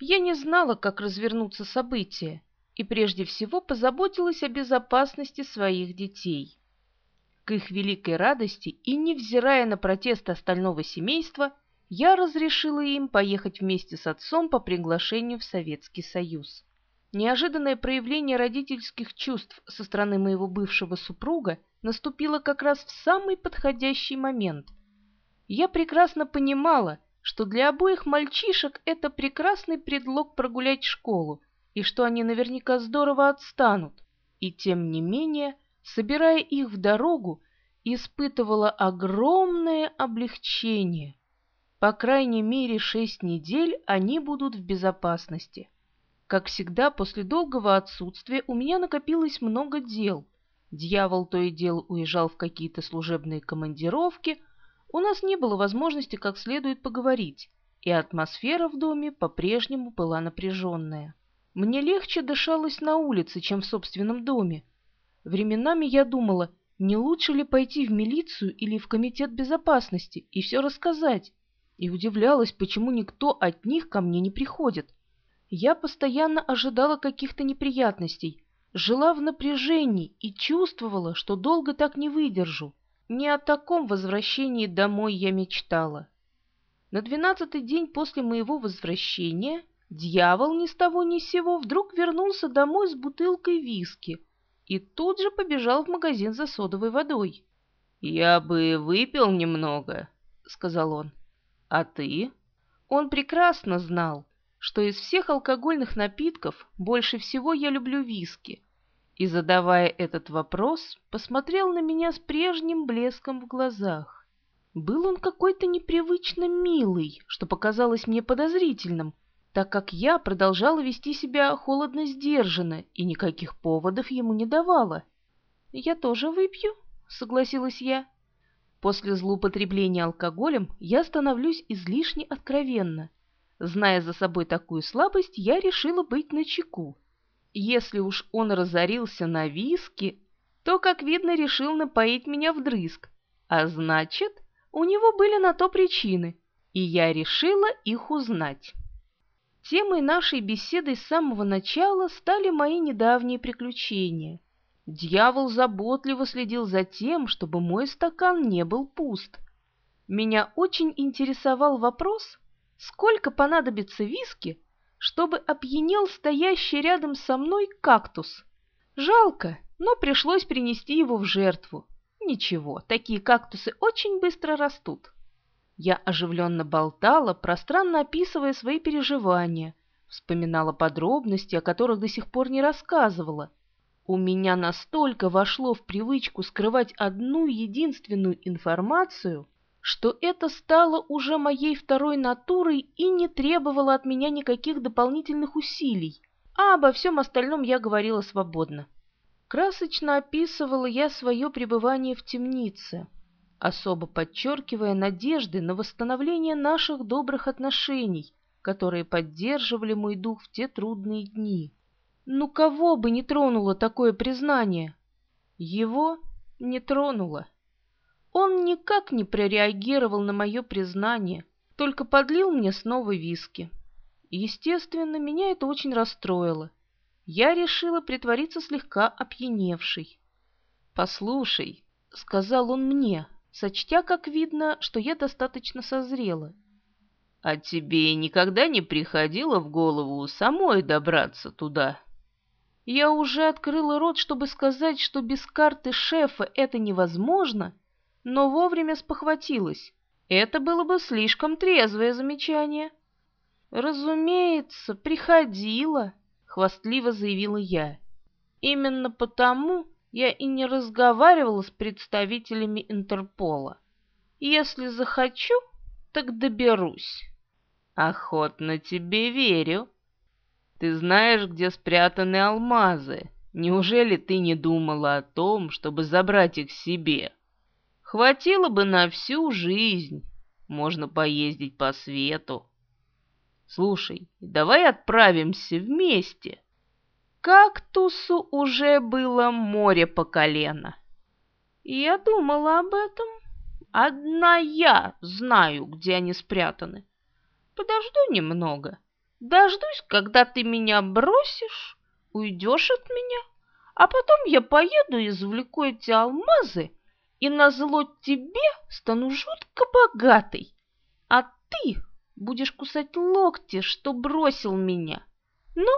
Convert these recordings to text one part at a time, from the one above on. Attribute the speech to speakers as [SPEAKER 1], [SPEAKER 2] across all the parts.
[SPEAKER 1] Я не знала, как развернутся события, и прежде всего позаботилась о безопасности своих детей. К их великой радости и невзирая на протесты остального семейства, я разрешила им поехать вместе с отцом по приглашению в Советский Союз. Неожиданное проявление родительских чувств со стороны моего бывшего супруга наступило как раз в самый подходящий момент. Я прекрасно понимала, что для обоих мальчишек это прекрасный предлог прогулять школу, и что они наверняка здорово отстанут. И тем не менее, собирая их в дорогу, испытывала огромное облегчение. По крайней мере, шесть недель они будут в безопасности. Как всегда, после долгого отсутствия у меня накопилось много дел. Дьявол то и дело уезжал в какие-то служебные командировки. У нас не было возможности как следует поговорить, и атмосфера в доме по-прежнему была напряженная. Мне легче дышалось на улице, чем в собственном доме. Временами я думала, не лучше ли пойти в милицию или в комитет безопасности и все рассказать, и удивлялась, почему никто от них ко мне не приходит. Я постоянно ожидала каких-то неприятностей, жила в напряжении и чувствовала, что долго так не выдержу. Не о таком возвращении домой я мечтала. На двенадцатый день после моего возвращения дьявол ни с того ни с сего вдруг вернулся домой с бутылкой виски и тут же побежал в магазин за содовой водой.
[SPEAKER 2] «Я бы выпил немного», — сказал он. «А ты?»
[SPEAKER 1] Он прекрасно знал, что из всех алкогольных напитков больше всего я люблю виски, и, задавая этот вопрос, посмотрел на меня с прежним блеском в глазах. Был он какой-то непривычно милый, что показалось мне подозрительным, так как я продолжала вести себя холодно-сдержанно и никаких поводов ему не давала. «Я тоже выпью», — согласилась я. После злоупотребления алкоголем я становлюсь излишне откровенна, Зная за собой такую слабость, я решила быть начеку. Если уж он разорился на виски, то, как видно, решил напоить меня вдрызг. А значит, у него были на то причины, и я решила их узнать. Темой нашей беседы с самого начала стали мои недавние приключения. Дьявол заботливо следил за тем, чтобы мой стакан не был пуст. Меня очень интересовал вопрос, Сколько понадобится виски, чтобы опьянел стоящий рядом со мной кактус? Жалко, но пришлось принести его в жертву. Ничего, такие кактусы очень быстро растут. Я оживленно болтала, пространно описывая свои переживания, вспоминала подробности, о которых до сих пор не рассказывала. У меня настолько вошло в привычку скрывать одну единственную информацию, что это стало уже моей второй натурой и не требовало от меня никаких дополнительных усилий, а обо всем остальном я говорила свободно. Красочно описывала я свое пребывание в темнице, особо подчеркивая надежды на восстановление наших добрых отношений, которые поддерживали мой дух в те трудные дни. Ну кого бы не тронуло такое признание? Его не тронуло. Никак не прореагировал на мое признание, только подлил мне снова виски. Естественно, меня это очень расстроило. Я решила притвориться слегка опьяневшей. «Послушай», — сказал он мне, сочтя, как видно, что я достаточно созрела.
[SPEAKER 2] «А тебе никогда не приходило в голову самой добраться туда?»
[SPEAKER 1] Я уже открыла рот, чтобы сказать, что без карты шефа это невозможно, — но вовремя спохватилась. Это было бы слишком трезвое замечание. «Разумеется, приходила», — хвастливо заявила я. «Именно потому я и не разговаривала с представителями Интерпола. Если захочу, так доберусь».
[SPEAKER 2] «Охотно тебе верю. Ты знаешь, где спрятаны алмазы. Неужели ты не думала о том, чтобы забрать их себе?» Хватило бы на всю жизнь. Можно поездить по свету. Слушай, давай отправимся вместе.
[SPEAKER 1] Кактусу уже было море по колено. Я думала об этом. Одна я знаю, где они спрятаны. Подожду немного. Дождусь, когда ты меня бросишь, уйдешь от меня, а потом я поеду и извлеку эти алмазы, и назло тебе стану жутко богатой, а ты будешь кусать локти, что бросил меня. Ну,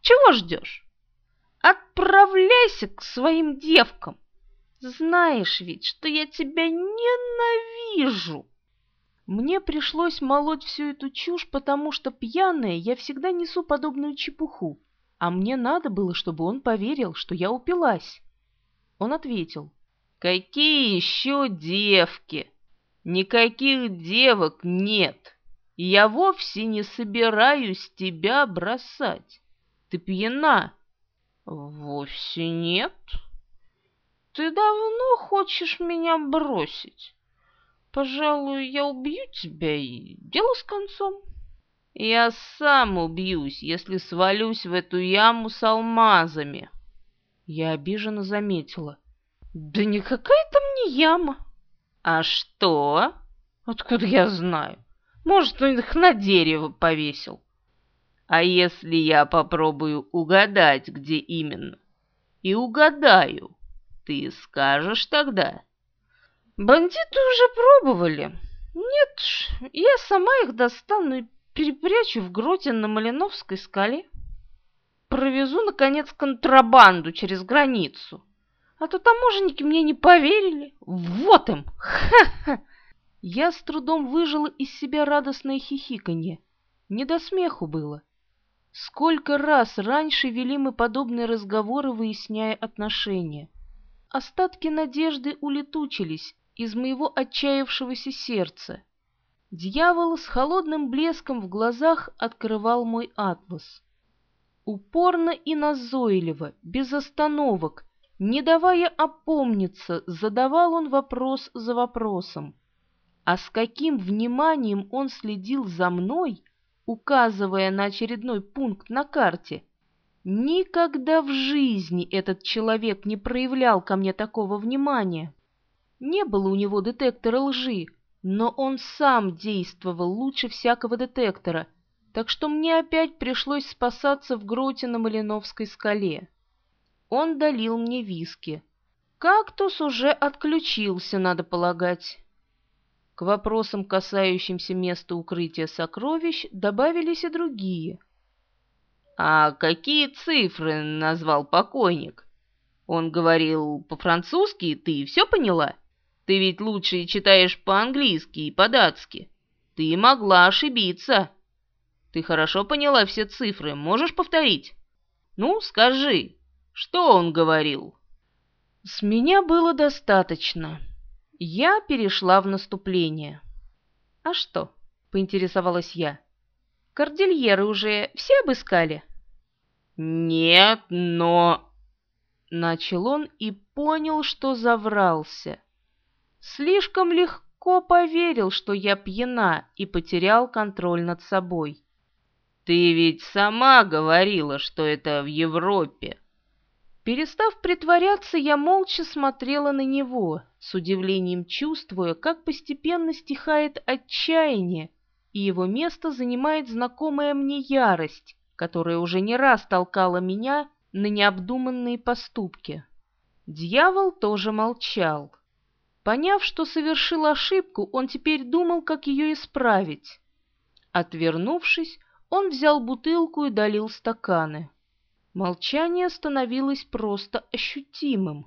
[SPEAKER 1] чего ждешь? Отправляйся к своим девкам. Знаешь ведь, что я тебя ненавижу. Мне пришлось молоть всю эту чушь, потому что пьяная я всегда несу подобную чепуху, а мне надо было, чтобы он поверил, что я упилась. Он ответил, «Какие еще девки? Никаких девок нет, я вовсе не собираюсь тебя бросать. Ты пьяна?» «Вовсе нет. Ты давно хочешь меня бросить?» Пожалуй, я убью тебя и дело с концом. Я сам убьюсь, если свалюсь в эту яму с алмазами. Я обиженно заметила. Да никакая там не яма. А что? Откуда я знаю? Может, он их на дерево повесил. А если я попробую угадать, где именно? И угадаю, ты скажешь тогда? Бандиты уже пробовали. Нет, я сама их достану и перепрячу в гроте на Малиновской скале. Провезу, наконец, контрабанду через границу. А то таможенники мне не поверили. Вот им! Ха-ха! Я с трудом выжила из себя радостное хихиканье. Не до смеху было. Сколько раз раньше вели мы подобные разговоры, выясняя отношения. Остатки надежды улетучились, из моего отчаявшегося сердца. Дьявол с холодным блеском в глазах открывал мой атлас. Упорно и назойливо, без остановок, не давая опомниться, задавал он вопрос за вопросом. А с каким вниманием он следил за мной, указывая на очередной пункт на карте, никогда в жизни этот человек не проявлял ко мне такого внимания. Не было у него детектора лжи, но он сам действовал лучше всякого детектора, так что мне опять пришлось спасаться в гроте на Малиновской скале. Он долил мне виски. Кактус уже отключился, надо полагать. К вопросам, касающимся места укрытия сокровищ, добавились и другие. «А какие цифры назвал покойник? Он говорил по-французски, ты все поняла?» Ты ведь лучше читаешь по-английски и по-датски. Ты могла ошибиться. Ты хорошо поняла все цифры, можешь повторить? Ну, скажи, что он говорил?» С меня было достаточно. Я перешла в наступление. «А что?» — поинтересовалась я. «Кордильеры уже все обыскали?» «Нет, но...» Начал он и понял, что заврался. Слишком легко поверил, что я пьяна и потерял контроль над собой. «Ты ведь сама говорила, что это в Европе!» Перестав притворяться, я молча смотрела на него, с удивлением чувствуя, как постепенно стихает отчаяние, и его место занимает знакомая мне ярость, которая уже не раз толкала меня на необдуманные поступки. Дьявол тоже молчал. Поняв, что совершил ошибку, он теперь думал, как ее исправить. Отвернувшись, он взял бутылку и долил стаканы. Молчание становилось просто ощутимым.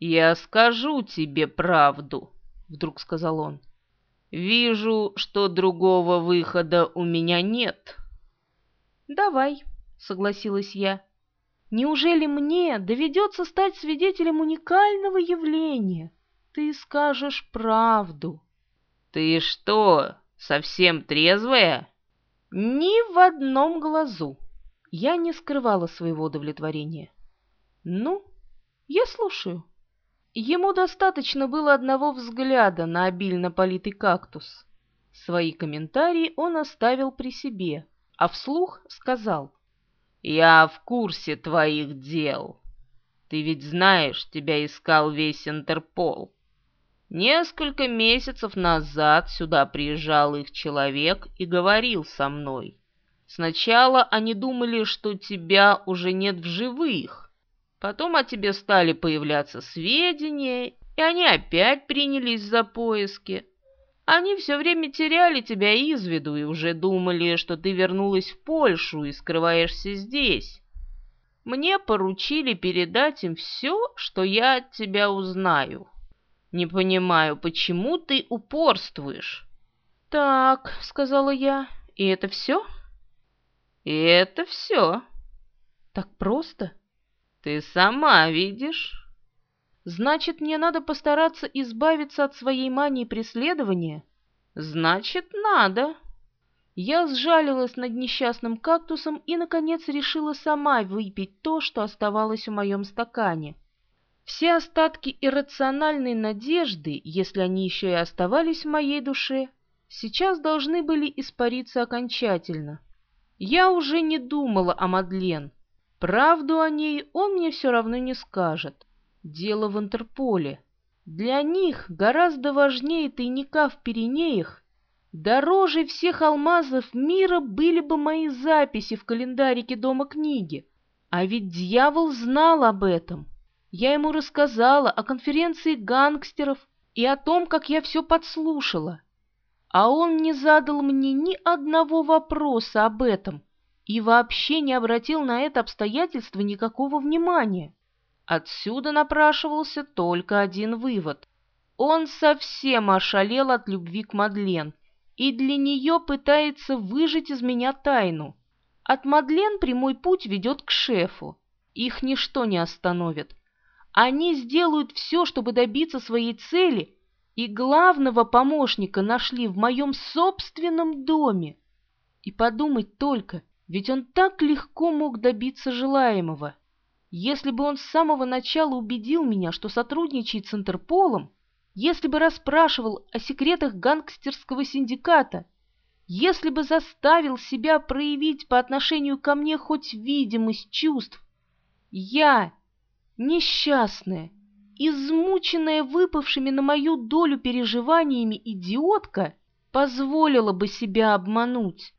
[SPEAKER 1] «Я скажу тебе правду», — вдруг сказал он. «Вижу, что другого выхода у меня нет». «Давай», — согласилась я. «Неужели мне доведется стать свидетелем уникального явления?» ты скажешь правду. Ты что, совсем трезвая? Ни в одном глазу. Я не скрывала своего удовлетворения. Ну, я слушаю. Ему достаточно было одного взгляда на обильно политый кактус. Свои комментарии он оставил при себе, а вслух сказал. «Я в курсе твоих дел. Ты ведь знаешь, тебя искал весь Интерпол. Несколько месяцев назад сюда приезжал их человек и говорил со мной.
[SPEAKER 2] Сначала они думали, что тебя уже нет в живых. Потом о тебе стали появляться сведения, и они опять принялись за поиски. Они все время теряли тебя из виду и уже думали, что ты вернулась в Польшу и скрываешься здесь. Мне поручили передать им все, что я от тебя узнаю. Не понимаю, почему ты упорствуешь?»
[SPEAKER 1] «Так», — сказала я, — «и это все?»
[SPEAKER 2] «И это все».
[SPEAKER 1] «Так просто?»
[SPEAKER 2] «Ты сама видишь».
[SPEAKER 1] «Значит, мне надо постараться избавиться от своей мании преследования?»
[SPEAKER 2] «Значит, надо».
[SPEAKER 1] Я сжалилась над несчастным кактусом и, наконец, решила сама выпить то, что оставалось в моем стакане. Все остатки иррациональной надежды, если они еще и оставались в моей душе, сейчас должны были испариться окончательно. Я уже не думала о Мадлен. Правду о ней он мне все равно не скажет. Дело в Интерполе. Для них гораздо важнее тайника в Пиренеях Дороже всех алмазов мира были бы мои записи в календарике Дома книги. А ведь дьявол знал об этом. Я ему рассказала о конференции гангстеров и о том, как я все подслушала. А он не задал мне ни одного вопроса об этом и вообще не обратил на это обстоятельство никакого внимания. Отсюда напрашивался только один вывод. Он совсем ошалел от любви к Мадлен и для нее пытается выжить из меня тайну. От Мадлен прямой путь ведет к шефу. Их ничто не остановит. Они сделают все, чтобы добиться своей цели, и главного помощника нашли в моем собственном доме. И подумать только, ведь он так легко мог добиться желаемого. Если бы он с самого начала убедил меня, что сотрудничает с Интерполом, если бы расспрашивал о секретах гангстерского синдиката, если бы заставил себя проявить по отношению ко мне хоть видимость чувств, я, несчастная, измученная выпавшими на мою долю переживаниями идиотка, позволила бы себя обмануть.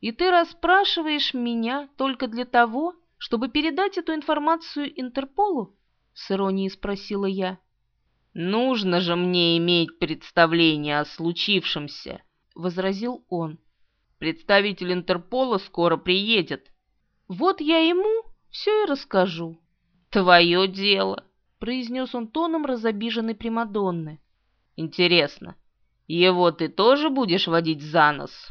[SPEAKER 1] И ты расспрашиваешь меня только для того, чтобы передать эту информацию Интерполу? С иронией спросила я.
[SPEAKER 2] «Нужно же мне иметь представление о случившемся», — возразил он. «Представитель Интерпола скоро приедет».
[SPEAKER 1] «Вот я ему все и расскажу».
[SPEAKER 2] «Твое дело», —
[SPEAKER 1] произнес он тоном разобиженной Примадонны.
[SPEAKER 2] «Интересно, его ты тоже будешь водить за нос?»